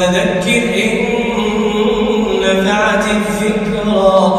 فذكر إن نفعت الذكرى